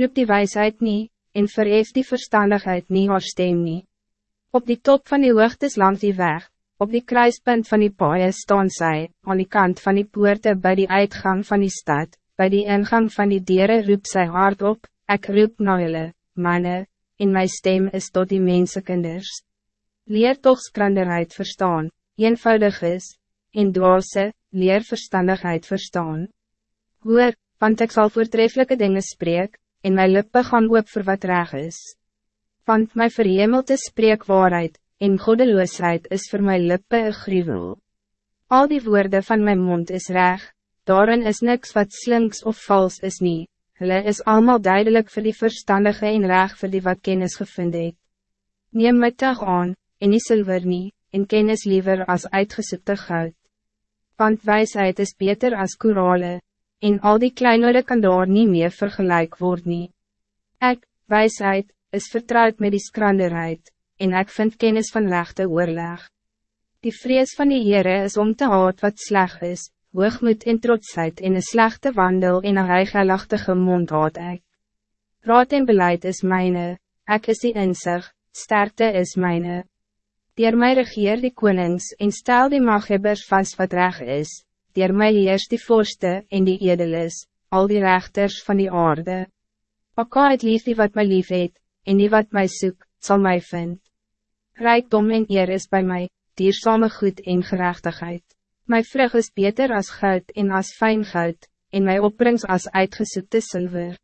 roep die wijsheid niet, en verhef die verstandigheid niet haar stem nie. Op die top van die hoogtes langs die weg, op die kruispunt van die paaie staan zij, aan die kant van die poorte bij die uitgang van die stad, bij die ingang van die dieren roep sy hard op, ek roep na julle, manne, en my stem is tot die mensekinders. Leer toch skranderheid verstaan, eenvoudig is, en dwaase, leer verstandigheid verstaan. Hoor, want ik zal voortreffelijke dingen spreken, en mijn lippen gaan oop voor wat reg is. Want mijn verhemelte spreek waarheid, en goddeloosheid is voor mijn lippen een gruwel. Al die woorden van mijn mond is reg, daarin is niks wat slinks of vals is niet. Hulle is allemaal duidelijk voor die verstandige en reg voor die wat kennis gevind het. Neem my tug aan, en nie silver nie, en kennis liever als uitgesoekte goud. Want wijsheid is beter als korale, en al die kleinere kan daar nie meer vergelijk word nie. Ek, wijsheid, is vertrouwd met die skranderheid, en ik vind kennis van legte oorleg. Die vrees van die Heere is om te haat wat sleg is, hoogmoed en trotsheid en een slechte wandel en een heigelachtige mond haat ek. Raad en beleid is mijne, ek is die inzicht, sterkte is mijne. Dier my regeer die konings en stel die maghebbers vast wat reg is, dier my heers die voorste en die edeles, al die rechters van die aarde. Akka het lief die wat my lief het, en die wat my soek, zal mij vind. Rijkdom en eer is bij mij, dierzame goed en gerechtigheid. My vrug is beter als goud en als fijn goud, en my opbrengst als uitgesoekte zilver.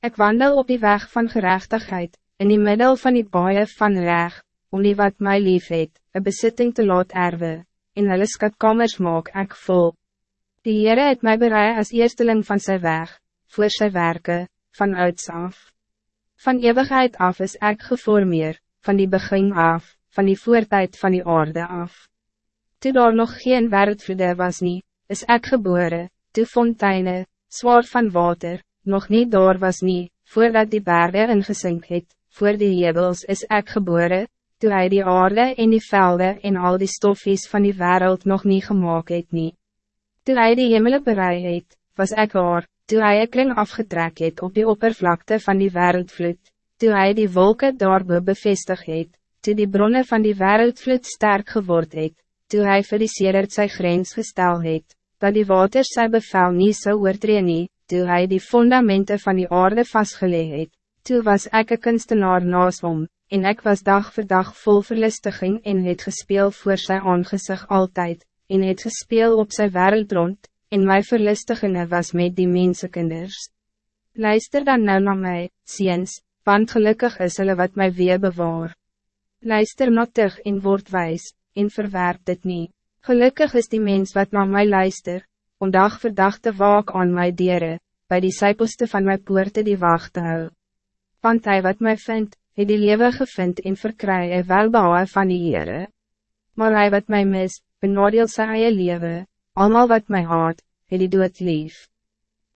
Ik wandel op die weg van gerechtigheid, in die middel van die baie van reg, om die wat mij lief het, een bezitting te laat erven en hulle skatkamers maak ek vol. Die Heere het my bereid als eersteling van zijn weg, voor zijn werken, van ouds af. Van eeuwigheid af is ek geformeer, van die begin af, van die voortijd van die aarde af. Toe daar nog geen wereldvrede was nie, is ek geboren, toe fonteine, zwaar van water, nog niet daar was nie, voordat die bergen ingesink het, voor die jebels is ek geboren, toe hij die aarde en die velden en al die stoffies van die wereld nog niet gemaakt het nie. Toe hy die hemel bereid het, was ek waar, toe hy een kring afgetrek het op die oppervlakte van die wereldvloed, toe hy die wolken daarbo bevestig het, toe die bronnen van die wereldvloed sterk geword het, toe hy vir die sedert sy grens gestel het, dat die waters sy bevel nie so oortree nie, toe hy die fundamenten van die aarde vastgeleg het, toe was ek een kunstenaar naas om, en ik was dag voor dag vol verlustiging en het gespeel voor zijn aangezicht altijd, en het gespeel op zijn wereld rond, en mijn verlustigingen was met die mensenkinders. Luister dan nou naar mij, ziens, want gelukkig is hulle wat mij weer bewaar. Luister nottig en word wijs, en verwerp dit niet. Gelukkig is die mens wat naar mij luister, om dag voor dag te waak aan my dieren, bij die zijposten van mijn poorte die wacht te hou. Want hij wat mij vindt, het die lewe gevind en verkry een welbouwe van die Heere. Maar hij wat mij mis, benadeel sy eie lewe, allemaal wat mij haat, het die dood lief.